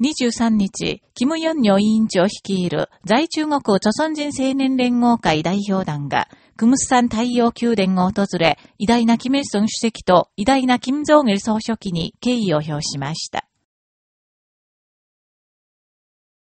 23日、キム・ヨンニョ委員長率いる在中国著鮮人青年連合会代表団が、クムスサン太陽宮殿を訪れ、偉大なキム・イソン主席と偉大なキム・ジョン・ル総書記に敬意を表しました。